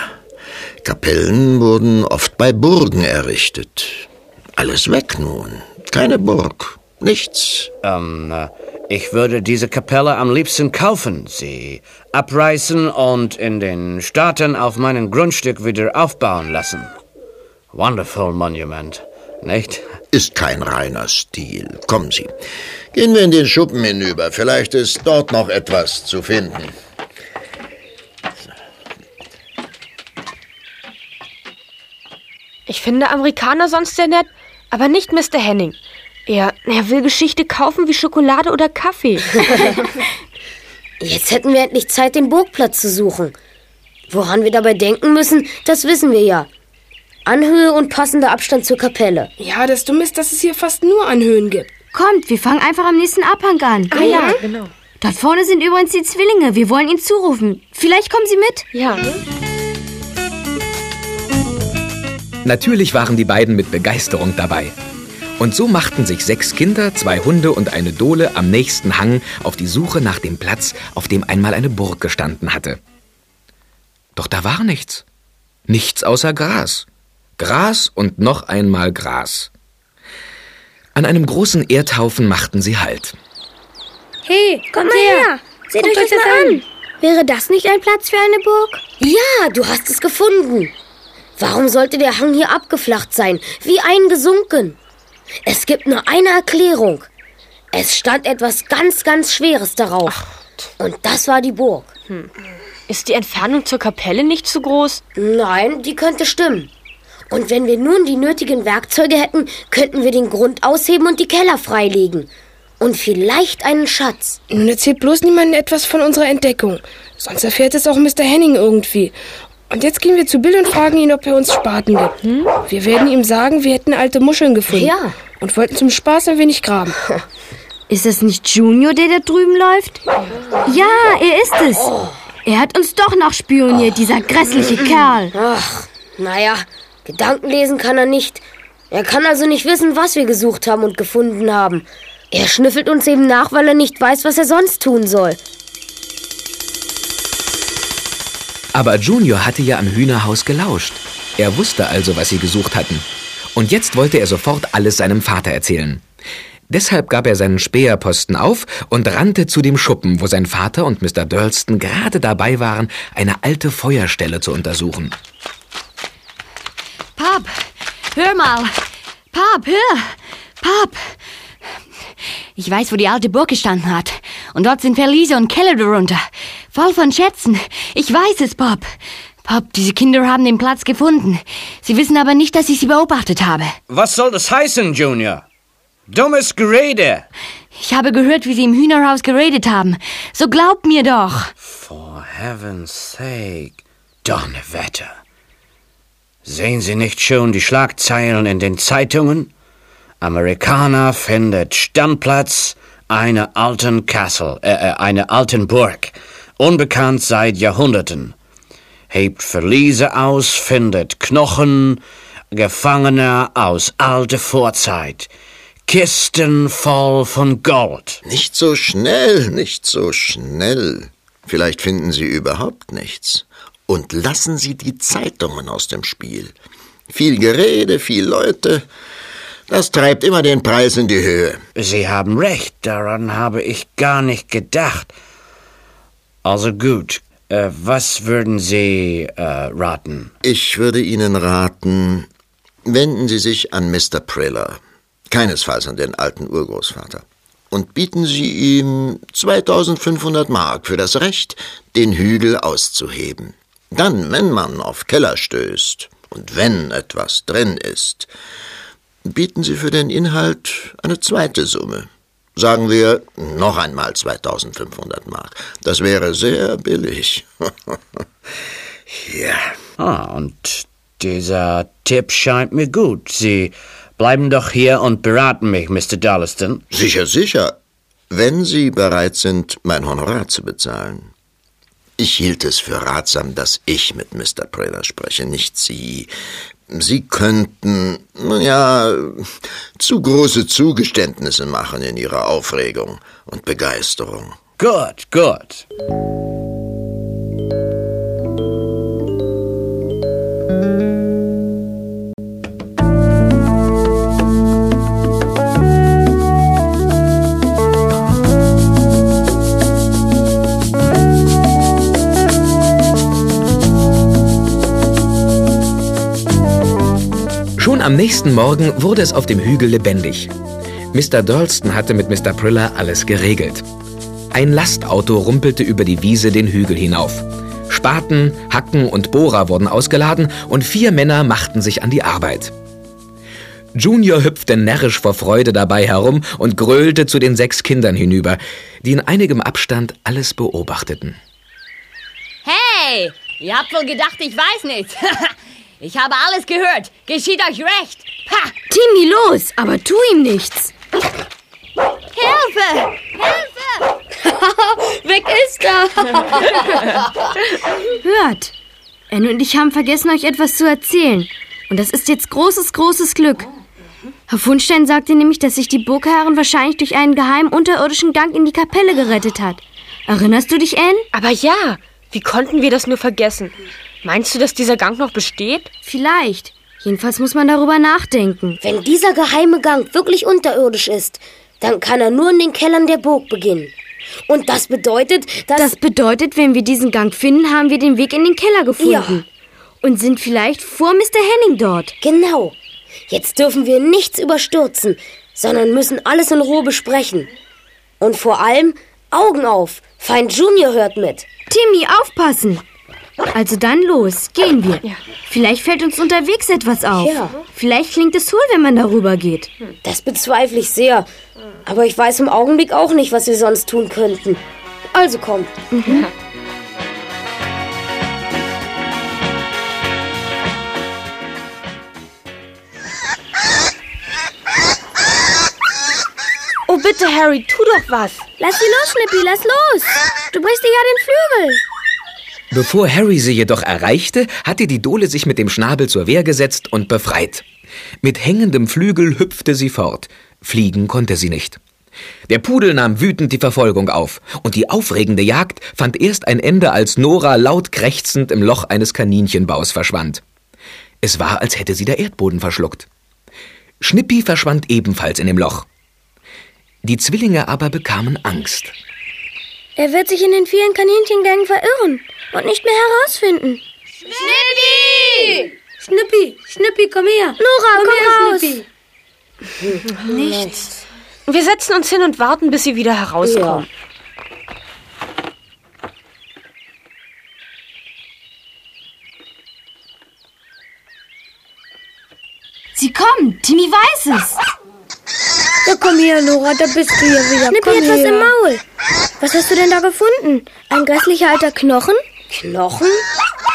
Kapellen wurden oft bei Burgen errichtet. Alles weg nun. Keine Burg. Nichts. Ähm, äh, ich würde diese Kapelle am liebsten kaufen, sie abreißen und in den Staaten auf meinem Grundstück wieder aufbauen lassen. Wonderful Monument, nicht? Ist kein reiner Stil. Kommen Sie. Gehen wir in den Schuppen hinüber. Vielleicht ist dort noch etwas zu finden. Ich finde Amerikaner sonst sehr nett, aber nicht Mr. Henning. Er, er will Geschichte kaufen wie Schokolade oder Kaffee. Jetzt hätten wir endlich Zeit, den Burgplatz zu suchen. Woran wir dabei denken müssen, das wissen wir ja. Anhöhe und passender Abstand zur Kapelle. Ja, das Dumme ist, dass es hier fast nur Anhöhen gibt. Kommt, wir fangen einfach am nächsten Abhang an. Ah ja, genau. Dort vorne sind übrigens die Zwillinge. Wir wollen ihnen zurufen. Vielleicht kommen sie mit? Ja. Natürlich waren die beiden mit Begeisterung dabei. Und so machten sich sechs Kinder, zwei Hunde und eine Dole am nächsten Hang auf die Suche nach dem Platz, auf dem einmal eine Burg gestanden hatte. Doch da war nichts. Nichts außer Gras. Gras und noch einmal Gras. An einem großen Erdhaufen machten sie Halt. Hey, Kommt mal her. her. Seht Guckt euch das an. Wäre das nicht ein Platz für eine Burg? Ja, du hast es gefunden. Warum sollte der Hang hier abgeflacht sein, wie eingesunken? Es gibt nur eine Erklärung. Es stand etwas ganz, ganz Schweres darauf. Und das war die Burg. Hm. Ist die Entfernung zur Kapelle nicht zu groß? Nein, die könnte stimmen. Und wenn wir nun die nötigen Werkzeuge hätten, könnten wir den Grund ausheben und die Keller freilegen. Und vielleicht einen Schatz. Nun erzählt bloß niemandem etwas von unserer Entdeckung. Sonst erfährt es auch Mr. Henning irgendwie. Und jetzt gehen wir zu Bill und fragen ihn, ob er uns Spaten gibt. Hm? Wir werden ihm sagen, wir hätten alte Muscheln gefunden. Ja. Und wollten zum Spaß ein wenig graben. Ist es nicht Junior, der da drüben läuft? Ja, er ist es. Er hat uns doch noch spioniert, dieser grässliche Kerl. Ach, naja, Gedanken lesen kann er nicht. Er kann also nicht wissen, was wir gesucht haben und gefunden haben. Er schnüffelt uns eben nach, weil er nicht weiß, was er sonst tun soll. Aber Junior hatte ja am Hühnerhaus gelauscht. Er wusste also, was sie gesucht hatten. Und jetzt wollte er sofort alles seinem Vater erzählen. Deshalb gab er seinen Späherposten auf und rannte zu dem Schuppen, wo sein Vater und Mr. Durlston gerade dabei waren, eine alte Feuerstelle zu untersuchen. Pop, hör mal. Pop, hör. Pop. Ich weiß, wo die alte Burg gestanden hat. Und dort sind Verliese und Keller darunter. Voll von Schätzen. Ich weiß es, Pop. Pop, diese Kinder haben den Platz gefunden. Sie wissen aber nicht, dass ich sie beobachtet habe. Was soll das heißen, Junior? Dummes Gerede. Ich habe gehört, wie sie im Hühnerhaus geredet haben. So glaubt mir doch. For heaven's sake. Donnerwetter. Sehen Sie nicht schon die Schlagzeilen in den Zeitungen? Amerikaner findet Standplatz einer alten Castle, äh, äh, einer alten Burg, unbekannt seit Jahrhunderten. Hebt Verliese aus, findet Knochen, Gefangener aus alter Vorzeit. Kisten voll von Gold. Nicht so schnell, nicht so schnell. Vielleicht finden Sie überhaupt nichts. Und lassen Sie die Zeitungen aus dem Spiel. Viel Gerede, viel Leute. Das treibt immer den Preis in die Höhe. Sie haben recht, daran habe ich gar nicht gedacht. Also gut, äh, was würden Sie äh, raten? Ich würde Ihnen raten, wenden Sie sich an Mr. Priller, keinesfalls an den alten Urgroßvater, und bieten Sie ihm 2500 Mark für das Recht, den Hügel auszuheben. Dann, wenn man auf Keller stößt und wenn etwas drin ist, bieten Sie für den Inhalt eine zweite Summe. Sagen wir noch einmal 2500 Mark. Das wäre sehr billig. ja. Ah, und dieser Tipp scheint mir gut. Sie bleiben doch hier und beraten mich, Mr. Dolliston. Sicher, sicher. Wenn Sie bereit sind, mein Honorar zu bezahlen. Ich hielt es für ratsam, dass ich mit Mr. Priller spreche, nicht Sie. Sie könnten, ja, zu große Zugeständnisse machen in Ihrer Aufregung und Begeisterung. Gut, gut. Nächsten Morgen wurde es auf dem Hügel lebendig. Mr. Durlston hatte mit Mr. Priller alles geregelt. Ein Lastauto rumpelte über die Wiese den Hügel hinauf. Spaten, Hacken und Bohrer wurden ausgeladen und vier Männer machten sich an die Arbeit. Junior hüpfte närrisch vor Freude dabei herum und gröhlte zu den sechs Kindern hinüber, die in einigem Abstand alles beobachteten. Hey, ihr habt wohl gedacht, ich weiß nichts. Ich habe alles gehört. Geschieht euch recht. Ha! Timmy, los, aber tu ihm nichts. Hilfe! Hilfe! Weg ist er! Hört, Anne und ich haben vergessen, euch etwas zu erzählen. Und das ist jetzt großes, großes Glück. Herr Fundstein sagte nämlich, dass sich die Burgherrin wahrscheinlich durch einen geheimen unterirdischen Gang in die Kapelle gerettet hat. Erinnerst du dich, Anne? Aber ja, wie konnten wir das nur vergessen? Meinst du, dass dieser Gang noch besteht? Vielleicht. Jedenfalls muss man darüber nachdenken. Wenn dieser geheime Gang wirklich unterirdisch ist, dann kann er nur in den Kellern der Burg beginnen. Und das bedeutet, dass... Das bedeutet, wenn wir diesen Gang finden, haben wir den Weg in den Keller gefunden. Ja. Und sind vielleicht vor Mr. Henning dort. Genau. Jetzt dürfen wir nichts überstürzen, sondern müssen alles in Ruhe besprechen. Und vor allem Augen auf. Feind Junior hört mit. Timmy, aufpassen! Also dann los, gehen wir. Vielleicht fällt uns unterwegs etwas auf. Ja. Vielleicht klingt es hohl, wenn man darüber geht. Das bezweifle ich sehr. Aber ich weiß im Augenblick auch nicht, was wir sonst tun könnten. Also komm. Mhm. Oh, bitte, Harry, tu doch was. Lass sie los, Schnippi, lass los. Du brichst dir ja den Flügel. Bevor Harry sie jedoch erreichte, hatte die Dole sich mit dem Schnabel zur Wehr gesetzt und befreit. Mit hängendem Flügel hüpfte sie fort. Fliegen konnte sie nicht. Der Pudel nahm wütend die Verfolgung auf, und die aufregende Jagd fand erst ein Ende, als Nora laut krächzend im Loch eines Kaninchenbaus verschwand. Es war, als hätte sie der Erdboden verschluckt. Schnippi verschwand ebenfalls in dem Loch. Die Zwillinge aber bekamen Angst. Er wird sich in den vielen Kaninchengängen verirren und nicht mehr herausfinden. Schnippi! Schnippi, Schnippi, komm her. Nora, komm, her, raus. Schnippi. Nichts. Wir setzen uns hin und warten, bis sie wieder herauskommen. Sie kommen, Timmy weiß es. Ja, komm her, Nora, da bist du ja wieder. Schnippi komm hat was her. im Maul. Was hast du denn da gefunden? Ein grässlicher alter Knochen? Knochen?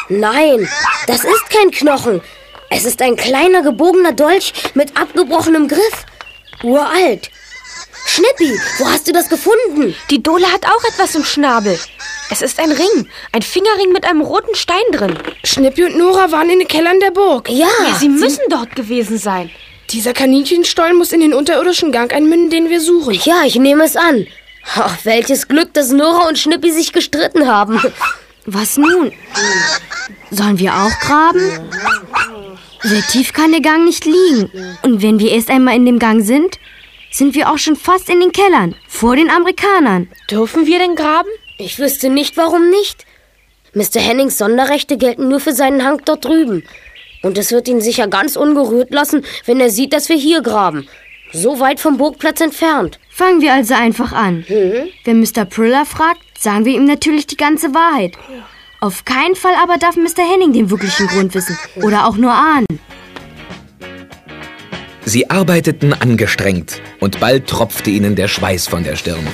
Nein, das ist kein Knochen. Es ist ein kleiner gebogener Dolch mit abgebrochenem Griff. Uralt. Schnippi, wo hast du das gefunden? Die Dole hat auch etwas im Schnabel. Es ist ein Ring, ein Fingerring mit einem roten Stein drin. Schnippi und Nora waren in den Kellern der Burg. Ja, ja sie müssen dort gewesen sein. Dieser Kaninchenstollen muss in den unterirdischen Gang einmünden, den wir suchen. Ja, ich nehme es an. Ach, welches Glück, dass Nora und Schnippi sich gestritten haben. Was nun? Sollen wir auch graben? Sehr tief kann der Gang nicht liegen. Und wenn wir erst einmal in dem Gang sind, sind wir auch schon fast in den Kellern, vor den Amerikanern. Dürfen wir denn graben? Ich wüsste nicht, warum nicht. Mr. Hennings Sonderrechte gelten nur für seinen Hang dort drüben. Und es wird ihn sicher ganz ungerührt lassen, wenn er sieht, dass wir hier graben. So weit vom Burgplatz entfernt. Fangen wir also einfach an. Mhm. Wenn Mr. Priller fragt, sagen wir ihm natürlich die ganze Wahrheit. Auf keinen Fall aber darf Mr. Henning den wirklichen Grund wissen. Oder auch nur ahnen. Sie arbeiteten angestrengt und bald tropfte ihnen der Schweiß von der Stirn.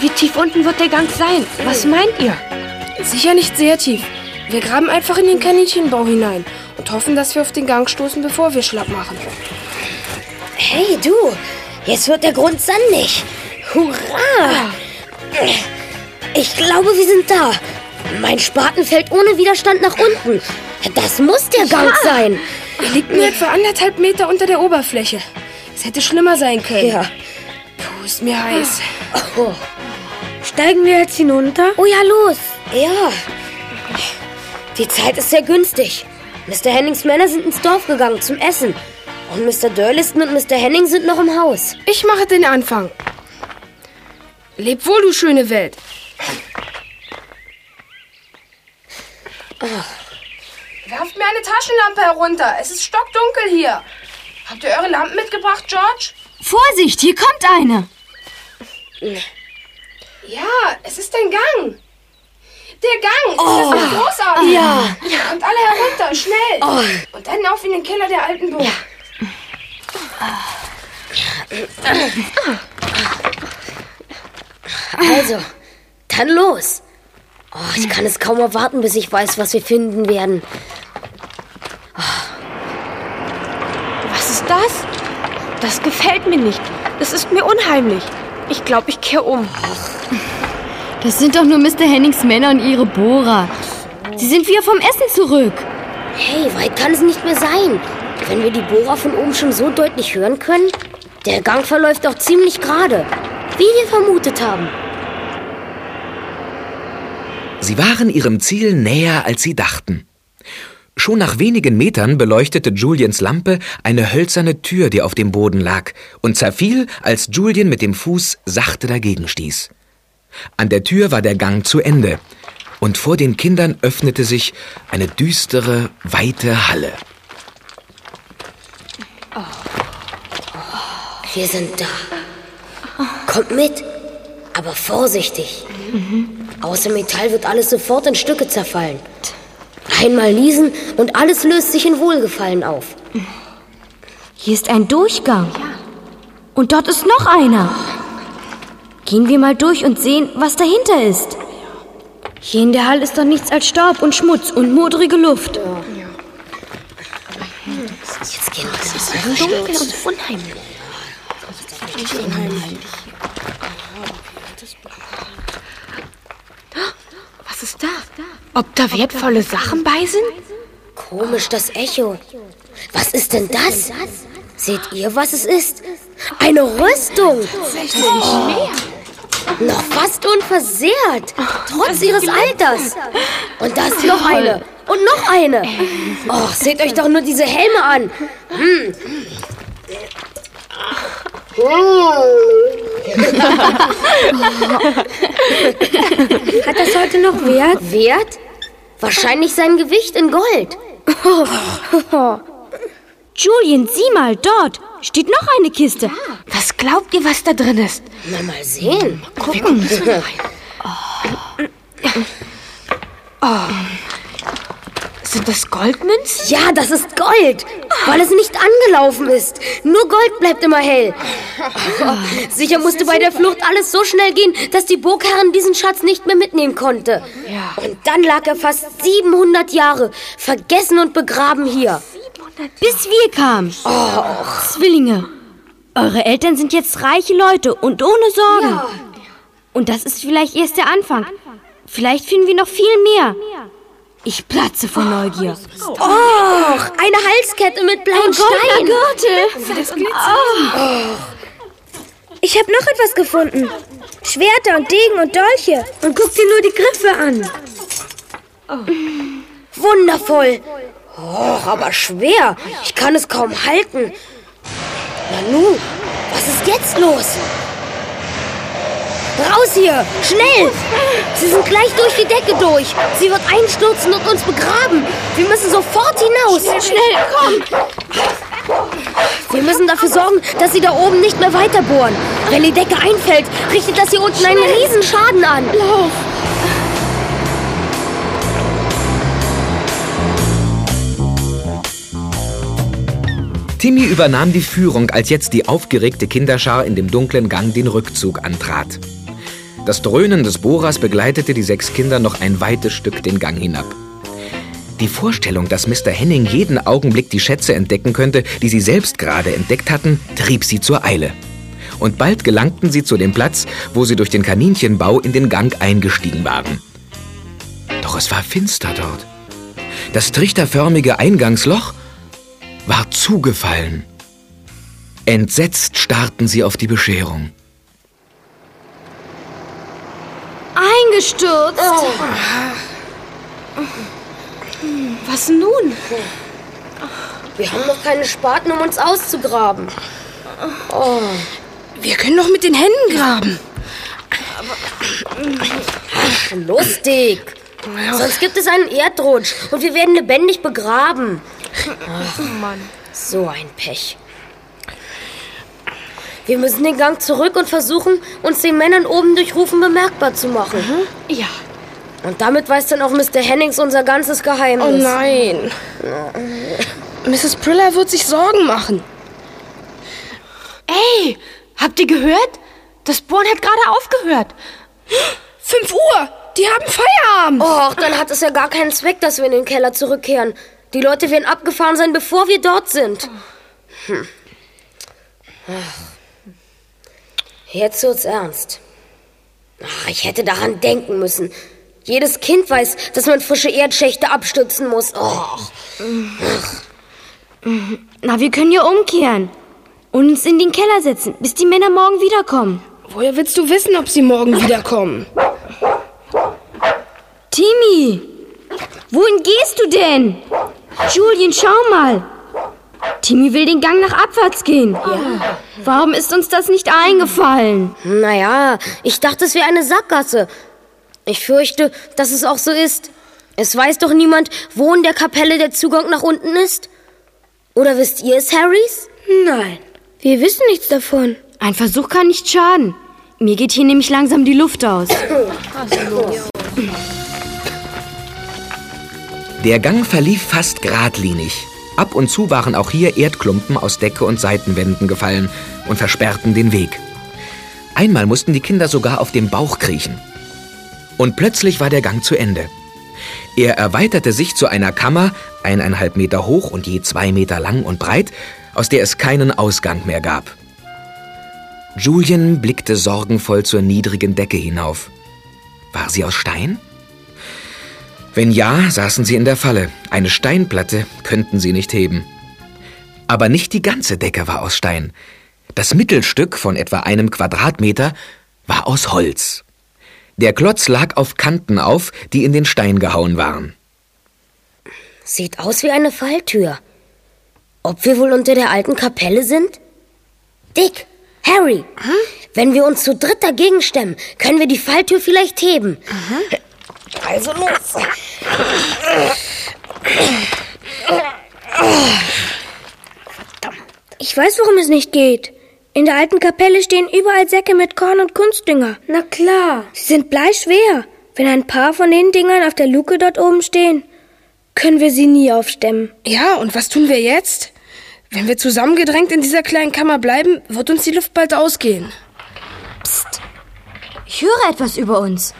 Wie tief unten wird der Gang sein? Was meint ihr? Sicher nicht sehr tief. Wir graben einfach in den Kaninchenbau hinein und hoffen, dass wir auf den Gang stoßen, bevor wir schlapp machen. Hey, du! Jetzt wird der Grund sandig. Hurra! Ich glaube, wir sind da. Mein Spaten fällt ohne Widerstand nach unten. Das muss der Gang Ja. sein. Er liegt nur etwa anderthalb Meter unter der Oberfläche. Es hätte schlimmer sein können. Ja. Puh, ist mir heiß. Oh. Steigen wir jetzt hinunter? Oh ja, los. Ja. Die Zeit ist sehr günstig. Mr. Hennings Männer sind ins Dorf gegangen zum Essen. Und Mr. Durliston und Mr. Henning sind noch im Haus. Ich mache den Anfang. Leb wohl, du schöne Welt. Werft mir eine Taschenlampe herunter. Es ist stockdunkel hier. Habt ihr eure Lampen mitgebracht, George? Vorsicht, hier kommt eine. Ja, es ist ein Gang. Der Gang. Oh. Das ist großartig. Ja. Kommt alle herunter, schnell. Oh. Und dann auf in den Keller der alten Burg. Also, dann los. Oh, ich kann es kaum erwarten, bis ich weiß, was wir finden werden. Was ist das? Das gefällt mir nicht. Das ist mir unheimlich. Ich glaube, ich kehre um. Das sind doch nur Mr. Hennings Männer und ihre Bohrer. Sie sind wieder vom Essen zurück. Hey, weit kann es nicht mehr sein. Wenn wir die Bohrer von oben schon so deutlich hören können, der Gang verläuft auch ziemlich gerade, wie wir vermutet haben. Sie waren ihrem Ziel näher, als sie dachten. Schon nach wenigen Metern beleuchtete Juliens Lampe eine hölzerne Tür, die auf dem Boden lag, und zerfiel, als Julien mit dem Fuß sachte dagegen stieß. An der Tür war der Gang zu Ende, und vor den Kindern öffnete sich eine düstere, weite Halle. Wir sind da. Kommt mit, aber vorsichtig. Außer Metall wird alles sofort in Stücke zerfallen. Einmal niesen und alles löst sich in Wohlgefallen auf. Hier ist ein Durchgang. Und dort ist noch einer. Gehen wir mal durch und sehen, was dahinter ist. Hier in der Halle ist doch nichts als Staub und Schmutz und modrige Luft. Jetzt gehen wir Es ist dunkel und unheimlich. Was ist da? Ob da wertvolle Sachen bei sind? Komisch, das Echo. Was ist denn das? Seht ihr, was es ist? Eine Rüstung. Oh. Noch fast unversehrt, trotz ihres Alters. Und da ist noch eine. Und noch eine. Oh, seht euch doch nur diese Helme an. Hm. Hat das heute noch Wert? Wert? Wahrscheinlich sein Gewicht in Gold. Julian, sieh mal, dort steht noch eine Kiste. Was glaubt ihr, was da drin ist? Na, mal sehen. Gucken. Oh. Sind das Goldmünzen? Ja, das ist Gold, weil es nicht angelaufen ist. Nur Gold bleibt immer hell. Sicher musste bei der Flucht alles so schnell gehen, dass die Burgherrin diesen Schatz nicht mehr mitnehmen konnte. Und dann lag er fast 700 Jahre vergessen und begraben hier. Bis wir kamen. Zwillinge. Eure Eltern sind jetzt reiche Leute und ohne Sorgen. Und das ist vielleicht erst der Anfang. Vielleicht finden wir noch viel mehr. Ich platze vor Neugier. Och, eine Halskette mit blauen Ein goldener Steinen. Gürtel. Das glitzert. Ich habe noch etwas gefunden. Schwerter und Degen und Dolche. Und guck dir nur die Griffe an. Wundervoll. Och, aber schwer. Ich kann es kaum halten. Nanu, was ist jetzt los? Raus hier! Schnell! Sie sind gleich durch die Decke durch. Sie wird einstürzen und uns begraben. Wir müssen sofort hinaus. Schnell, komm! Wir müssen dafür sorgen, dass sie da oben nicht mehr weiterbohren. Wenn die Decke einfällt, richtet das hier unten einen Riesenschaden an. Lauf! Timmy übernahm die Führung, als jetzt die aufgeregte Kinderschar in dem dunklen Gang den Rückzug antrat. Das Dröhnen des Bohrers begleitete die sechs Kinder noch ein weites Stück den Gang hinab. Die Vorstellung, dass Mr. Henning jeden Augenblick die Schätze entdecken könnte, die sie selbst gerade entdeckt hatten, trieb sie zur Eile. Und bald gelangten sie zu dem Platz, wo sie durch den Kaninchenbau in den Gang eingestiegen waren. Doch es war finster dort. Das trichterförmige Eingangsloch war zugefallen. Entsetzt starrten sie auf die Bescherung. Eingestürzt. Was nun? Wir haben noch keine Spaten, um uns auszugraben. Oh. Wir können doch mit den Händen graben. Ach, lustig. Sonst gibt es einen Erdrutsch und wir werden lebendig begraben. Ach, Mann. So ein Pech. Wir müssen den Gang zurück und versuchen, uns den Männern oben durch Rufen bemerkbar zu machen. Ja. Und damit weiß dann auch Mr. Hennings unser ganzes Geheimnis. Oh nein. Mrs. Priller wird sich Sorgen machen. Ey, habt ihr gehört? Das Bohren hat gerade aufgehört. Fünf Uhr! Die haben Feierabend! Och, dann hat es ja gar keinen Zweck, dass wir in den Keller zurückkehren. Die Leute werden abgefahren sein, bevor wir dort sind. Hm. Ach. Jetzt wird's ernst. Ach, ich hätte daran denken müssen. Jedes Kind weiß, dass man frische Erdschächte abstützen muss. Oh. Na, wir können ja umkehren und uns in den Keller setzen, bis die Männer morgen wiederkommen. Woher willst du wissen, ob sie morgen wiederkommen? Timmy, wohin gehst du denn? Julien, schau mal. Timmy will den Gang nach abwärts gehen. Ja. Warum ist uns das nicht eingefallen? Naja, ich dachte, es wäre eine Sackgasse. Ich fürchte, dass es auch so ist. Es weiß doch niemand, wo in der Kapelle der Zugang nach unten ist. Oder wisst ihr es, Harrys? Nein, wir wissen nichts davon. Ein Versuch kann nicht schaden. Mir geht hier nämlich langsam die Luft aus. Der Gang verlief fast geradlinig. Ab und zu waren auch hier Erdklumpen aus Decke und Seitenwänden gefallen und versperrten den Weg. Einmal mussten die Kinder sogar auf dem Bauch kriechen. Und plötzlich war der Gang zu Ende. Er erweiterte sich zu einer Kammer, eineinhalb Meter hoch und je zwei Meter lang und breit, aus der es keinen Ausgang mehr gab. Julian blickte sorgenvoll zur niedrigen Decke hinauf. War sie aus Stein? Wenn ja, saßen sie in der Falle. Eine Steinplatte könnten sie nicht heben. Aber nicht die ganze Decke war aus Stein. Das Mittelstück von etwa einem Quadratmeter war aus Holz. Der Klotz lag auf Kanten auf, die in den Stein gehauen waren. Sieht aus wie eine Falltür. Ob wir wohl unter der alten Kapelle sind? Dick, Harry, wenn wir uns zu dritt dagegen stemmen, können wir die Falltür vielleicht heben. Also los. Ich weiß, warum es nicht geht. In der alten Kapelle stehen überall Säcke mit Korn und Kunstdünger. Na klar. Sie sind bleischwer. Wenn ein paar von den Dingern auf der Luke dort oben stehen, können wir sie nie aufstemmen. Ja, und was tun wir jetzt? Wenn wir zusammengedrängt in dieser kleinen Kammer bleiben, wird uns die Luft bald ausgehen. Psst. Ich höre etwas über uns.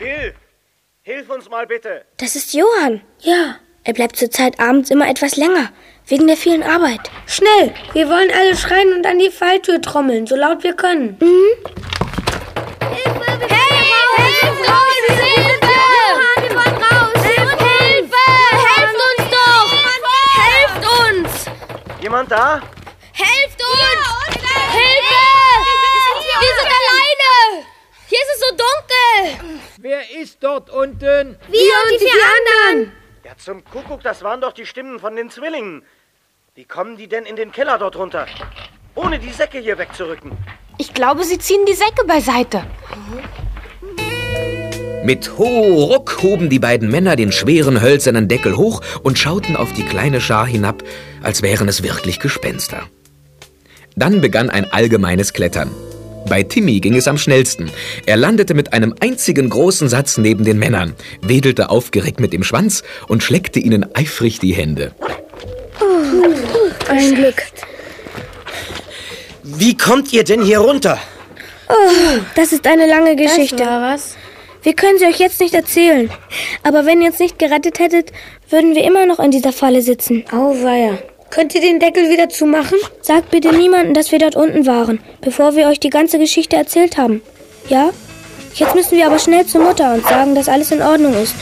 Bill, hilf uns mal bitte. Das ist Johann. Ja, er bleibt zur Zeit abends immer etwas länger, wegen der vielen Arbeit. Schnell, wir wollen alle schreien und an die Falltür trommeln, so laut wir können. Mhm. Jemand da? Helft uns! Hilfe! Wir sind alleine! Hier ist es so dunkel! Wer ist dort unten? Wir und die vier anderen! Ja, zum Kuckuck, das waren doch die Stimmen von den Zwillingen. Wie kommen die denn in den Keller dort runter? Ohne die Säcke hier wegzurücken. Ich glaube, sie ziehen die Säcke beiseite. Mit Ho Ruck hoben die beiden Männer den schweren hölzernen Deckel hoch und schauten auf die kleine Schar hinab, als wären es wirklich Gespenster. Dann begann ein allgemeines Klettern. Bei Timmy ging es am schnellsten. Er landete mit einem einzigen großen Satz neben den Männern, wedelte aufgeregt mit dem Schwanz und schleckte ihnen eifrig die Hände. Oh, ein Glück. Wie kommt ihr denn hier runter? Oh, das ist eine lange Geschichte. Das war was. Wir können sie euch jetzt nicht erzählen. Aber wenn ihr uns nicht gerettet hättet, würden wir immer noch in dieser Falle sitzen. Auweia. Könnt ihr den Deckel wieder zumachen? Sagt bitte niemandem, dass wir dort unten waren, bevor wir euch die ganze Geschichte erzählt haben. Ja? Jetzt müssen wir aber schnell zur Mutter und sagen, dass alles in Ordnung ist.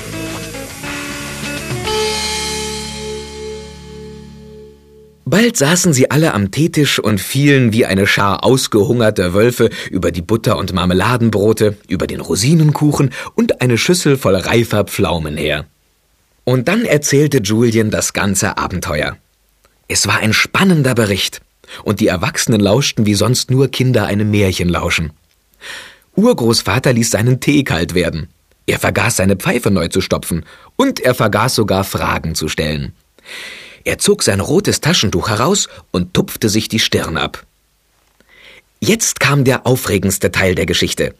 Bald saßen sie alle am Teetisch und fielen wie eine Schar ausgehungerter Wölfe über die Butter- und Marmeladenbrote, über den Rosinenkuchen und eine Schüssel voll reifer Pflaumen her. Und dann erzählte Julien das ganze Abenteuer. Es war ein spannender Bericht, und die Erwachsenen lauschten wie sonst nur Kinder einem Märchen lauschen. Urgroßvater ließ seinen Tee kalt werden. Er vergaß seine Pfeife neu zu stopfen, und er vergaß sogar Fragen zu stellen. Er zog sein rotes Taschentuch heraus und tupfte sich die Stirn ab. Jetzt kam der aufregendste Teil der Geschichte.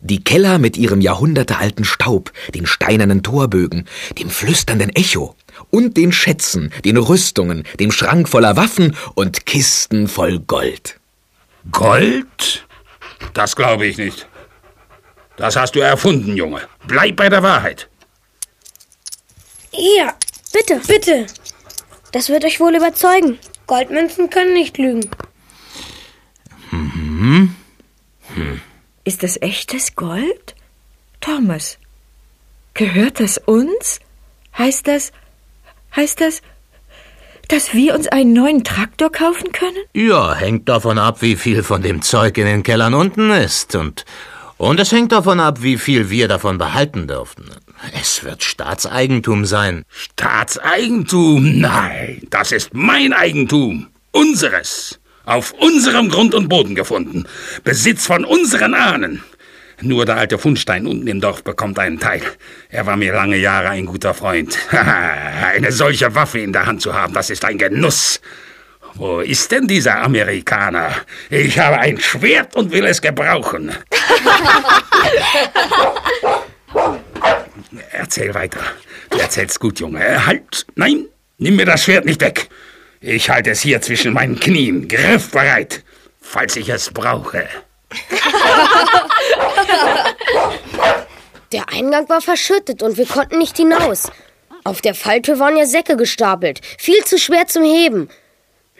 Die Keller mit ihrem jahrhundertealten Staub, den steinernen Torbögen, dem flüsternden Echo und den Schätzen, den Rüstungen, dem Schrank voller Waffen und Kisten voll Gold. Gold? Das glaube ich nicht. Das hast du erfunden, Junge. Bleib bei der Wahrheit. Ja, bitte, bitte. Das wird euch wohl überzeugen. Goldmünzen können nicht lügen. Mhm. Hm. Ist das echtes Gold? Thomas, gehört das uns? Heißt das, heißt das, dass wir uns einen neuen Traktor kaufen können? Ja, hängt davon ab, wie viel von dem Zeug in den Kellern unten ist. Und, und es hängt davon ab, wie viel wir davon behalten dürfen. Es wird Staatseigentum sein. Staatseigentum? Nein, das ist mein Eigentum. Unseres. Auf unserem Grund und Boden gefunden. Besitz von unseren Ahnen. Nur der alte Fundstein unten im Dorf bekommt einen Teil. Er war mir lange Jahre ein guter Freund. Eine solche Waffe in der Hand zu haben, das ist ein Genuss. Wo ist denn dieser Amerikaner? Ich habe ein Schwert und will es gebrauchen. Erzähl weiter. Du erzählst gut, Junge. Halt! Nein! Nimm mir das Schwert nicht weg! Ich halte es hier zwischen meinen Knien, griffbereit, falls ich es brauche. Der Eingang war verschüttet und wir konnten nicht hinaus. Auf der Falltür waren ja Säcke gestapelt, viel zu schwer zum Heben.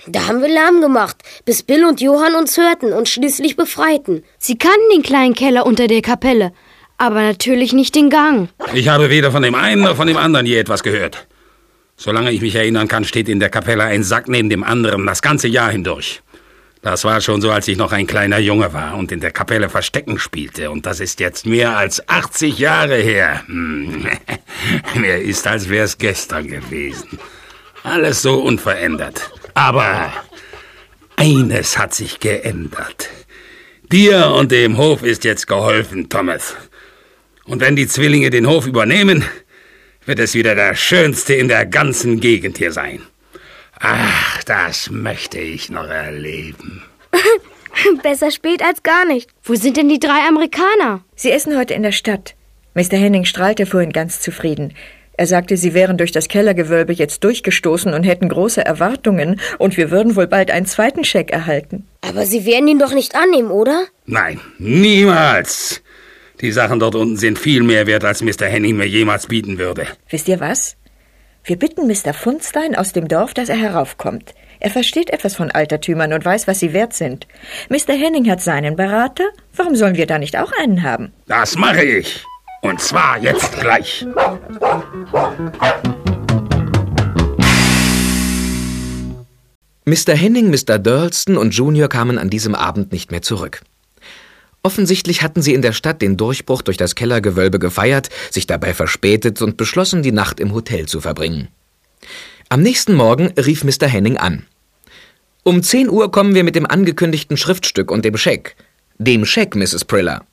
Da haben wir Lärm gemacht, bis Bill und Johann uns hörten und schließlich befreiten. Sie kannten den kleinen Keller unter der Kapelle aber natürlich nicht den Gang. Ich habe weder von dem einen noch von dem anderen je etwas gehört. Solange ich mich erinnern kann, steht in der Kapelle ein Sack neben dem anderen das ganze Jahr hindurch. Das war schon so, als ich noch ein kleiner Junge war und in der Kapelle Verstecken spielte. Und das ist jetzt mehr als 80 Jahre her. Hm. Mir ist, als wäre es gestern gewesen. Alles so unverändert. Aber eines hat sich geändert. Dir und dem Hof ist jetzt geholfen, Thomas. Und wenn die Zwillinge den Hof übernehmen, wird es wieder der schönste in der ganzen Gegend hier sein. Ach, das möchte ich noch erleben. Besser spät als gar nicht. Wo sind denn die drei Amerikaner? Sie essen heute in der Stadt. Mr. Henning strahlte vorhin ganz zufrieden. Er sagte, sie wären durch das Kellergewölbe jetzt durchgestoßen und hätten große Erwartungen, und wir würden wohl bald einen zweiten Scheck erhalten. Aber Sie werden ihn doch nicht annehmen, oder? Nein, niemals. Die Sachen dort unten sind viel mehr wert, als Mr. Henning mir jemals bieten würde. Wisst ihr was? Wir bitten Mr. Fundstein aus dem Dorf, dass er heraufkommt. Er versteht etwas von Altertümern und weiß, was sie wert sind. Mr. Henning hat seinen Berater. Warum sollen wir da nicht auch einen haben? Das mache ich. Und zwar jetzt gleich. Mr. Henning, Mr. Durlston und Junior kamen an diesem Abend nicht mehr zurück. Offensichtlich hatten sie in der Stadt den Durchbruch durch das Kellergewölbe gefeiert, sich dabei verspätet und beschlossen, die Nacht im Hotel zu verbringen. Am nächsten Morgen rief Mr. Henning an. Um 10 Uhr kommen wir mit dem angekündigten Schriftstück und dem Scheck. Dem Scheck, Mrs. Priller.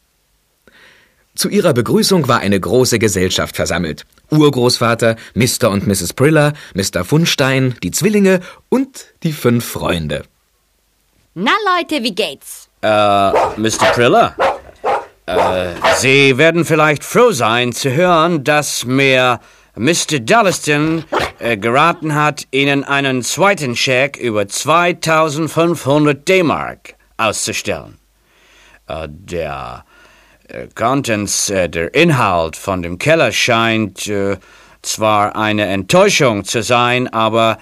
Zu ihrer Begrüßung war eine große Gesellschaft versammelt. Urgroßvater, Mr. und Mrs. Priller, Mr. Funstein, die Zwillinge und die fünf Freunde. Na Leute, wie geht's? Äh, Mr. Priller? Äh, Sie werden vielleicht froh sein zu hören, dass mir Mr. Dallaston äh, geraten hat, Ihnen einen zweiten Scheck über 2500 D-Mark auszustellen. Äh, der äh, Contents, äh, der Inhalt von dem Keller scheint äh, zwar eine Enttäuschung zu sein, aber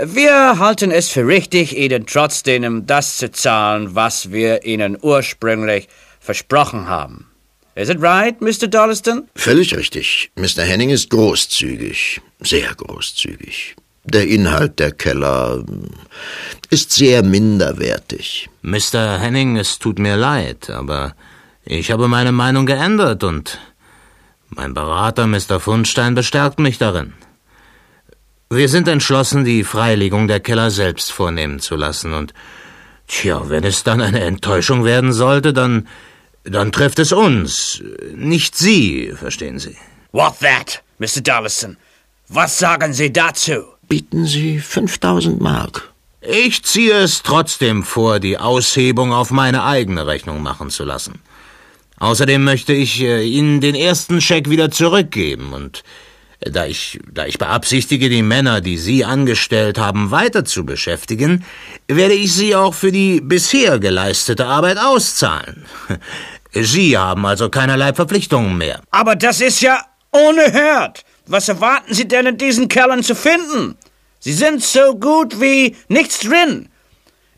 wir halten es für richtig, Ihnen trotzdem das zu zahlen, was wir Ihnen ursprünglich versprochen haben. Is it right, Mr. Dolliston? Völlig richtig. Mr. Henning ist großzügig, sehr großzügig. Der Inhalt der Keller ist sehr minderwertig. Mr. Henning, es tut mir leid, aber ich habe meine Meinung geändert und mein Berater Mr. Fundstein bestärkt mich darin. Wir sind entschlossen, die Freilegung der Keller selbst vornehmen zu lassen und tja, wenn es dann eine Enttäuschung werden sollte, dann dann trifft es uns, nicht Sie, verstehen Sie. What that, Mr. Dollison? Was sagen Sie dazu? Bieten Sie 5000 Mark. Ich ziehe es trotzdem vor, die Aushebung auf meine eigene Rechnung machen zu lassen. Außerdem möchte ich äh, Ihnen den ersten Scheck wieder zurückgeben und äh, da ich, da ich beabsichtige, die Männer, die Sie angestellt haben, weiter zu beschäftigen, werde ich Sie auch für die bisher geleistete Arbeit auszahlen. Sie haben also keinerlei Verpflichtungen mehr. Aber das ist ja unerhört. Was erwarten Sie denn in diesen Kellern zu finden? Sie sind so gut wie nichts drin.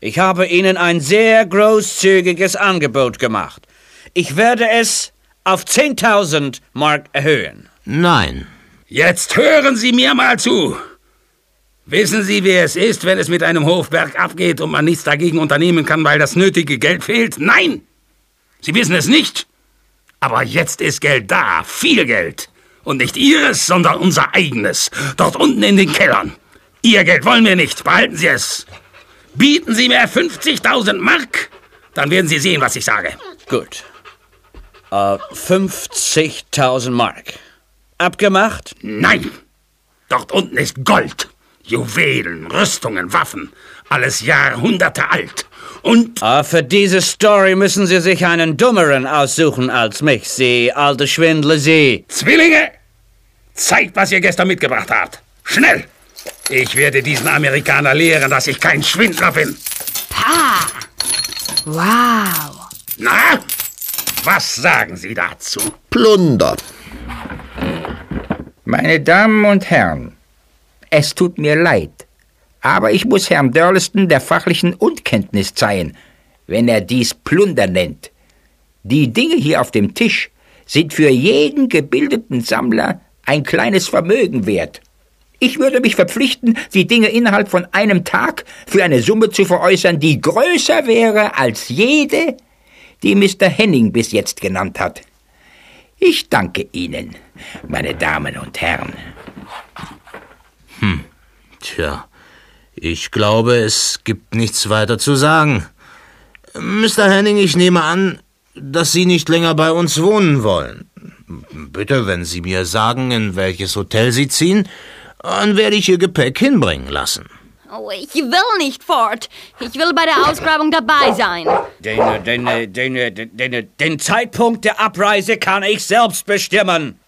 Ich habe Ihnen ein sehr großzügiges Angebot gemacht. Ich werde es auf 10.000 Mark erhöhen. Nein. Jetzt hören Sie mir mal zu. Wissen Sie, wer es ist, wenn es mit einem Hofberg abgeht und man nichts dagegen unternehmen kann, weil das nötige Geld fehlt? Nein! Sie wissen es nicht. Aber jetzt ist Geld da, viel Geld. Und nicht Ihres, sondern unser eigenes. Dort unten in den Kellern. Ihr Geld wollen wir nicht, behalten Sie es. Bieten Sie mir 50.000 Mark, dann werden Sie sehen, was ich sage. Gut. Äh, 50.000 Mark. Abgemacht? Nein. Dort unten ist Gold. Juwelen, Rüstungen, Waffen. Alles Jahrhunderte alt. Und. Ah, für diese Story müssen Sie sich einen Dummeren aussuchen als mich, Sie alte Schwindler, Sie. Zwillinge! Zeigt, was ihr gestern mitgebracht habt. Schnell! Ich werde diesen Amerikaner lehren, dass ich kein Schwindler bin. Pa! Wow! Na? Was sagen Sie dazu? Plunder. Meine Damen und Herren, es tut mir leid, aber ich muss Herrn Durleston der fachlichen Unkenntnis zeigen, wenn er dies Plunder nennt. Die Dinge hier auf dem Tisch sind für jeden gebildeten Sammler ein kleines Vermögen wert. Ich würde mich verpflichten, die Dinge innerhalb von einem Tag für eine Summe zu veräußern, die größer wäre als jede, die Mr. Henning bis jetzt genannt hat. Ich danke Ihnen, meine Damen und Herren. Hm, tja, ich glaube, es gibt nichts weiter zu sagen. Mr. Henning, ich nehme an, dass Sie nicht länger bei uns wohnen wollen. Bitte, wenn Sie mir sagen, in welches Hotel Sie ziehen, dann werde ich Ihr Gepäck hinbringen lassen. Oh, ich will nicht fort. Ich will bei der Ausgrabung dabei sein. Den, den, den, den, den Zeitpunkt der Abreise kann ich selbst bestimmen.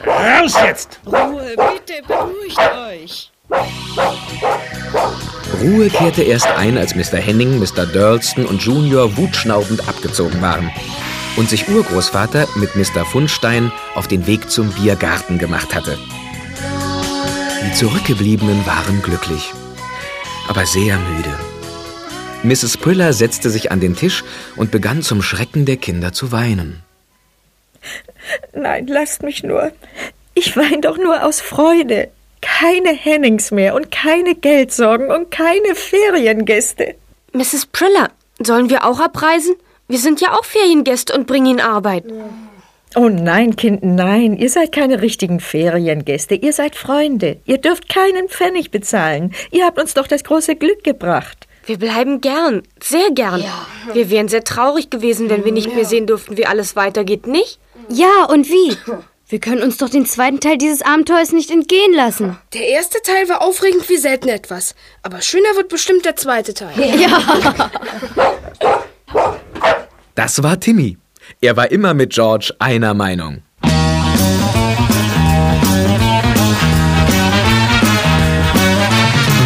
Raus jetzt! Ruhe, bitte beruhigt euch. Ruhe kehrte erst ein, als Mr. Henning, Mr. Durlston und Junior wutschnaubend abgezogen waren und sich Urgroßvater mit Mr. Fundstein auf den Weg zum Biergarten gemacht hatte. Die Zurückgebliebenen waren glücklich, aber sehr müde. Mrs. Priller setzte sich an den Tisch und begann zum Schrecken der Kinder zu weinen. Nein, lasst mich nur. Ich weine doch nur aus Freude. Keine Hennings mehr und keine Geldsorgen und keine Feriengäste. Mrs. Priller, sollen wir auch abreisen? Wir sind ja auch Feriengäste und bringen Ihnen Arbeit. Oh nein, Kind, nein. Ihr seid keine richtigen Feriengäste. Ihr seid Freunde. Ihr dürft keinen Pfennig bezahlen. Ihr habt uns doch das große Glück gebracht. Wir bleiben gern, sehr gern. Wir wären sehr traurig gewesen, wenn wir nicht mehr sehen durften, wie alles weitergeht, nicht? Ja, und wie? Wir können uns doch den zweiten Teil dieses Abenteuers nicht entgehen lassen. Der erste Teil war aufregend wie selten etwas. Aber schöner wird bestimmt der zweite Teil. Ja. Das war Timmy. Er war immer mit George einer Meinung.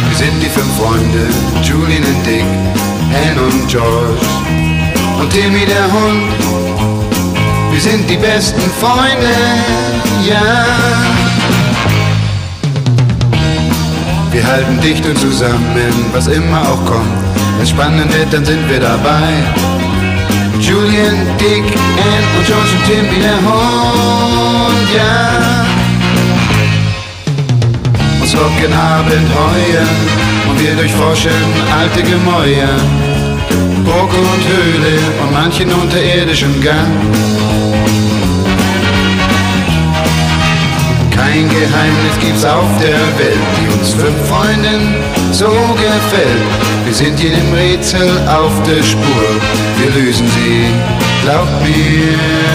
Wir sind die fünf Freunde, Julian und Dick, Ann und George und Timmy der Hund. Wir sind die besten Freunde, ja. Wir halten dicht und zusammen, was immer auch kommt. Wenn spannend wird, dann sind wir dabei. Julian, Dick, Ann und George und Timmy der Hund, ja. Uns locken Abenteuer und wir durchforschen alte Gemäuer. Burg und Höhle und manchen unterirdischen Gang. Kein Geheimnis gibt's auf der Welt, die uns fünf Freunden so gefällt. Wir sind jedem Rätsel auf der Spur, wir lösen sie, glaubt mir.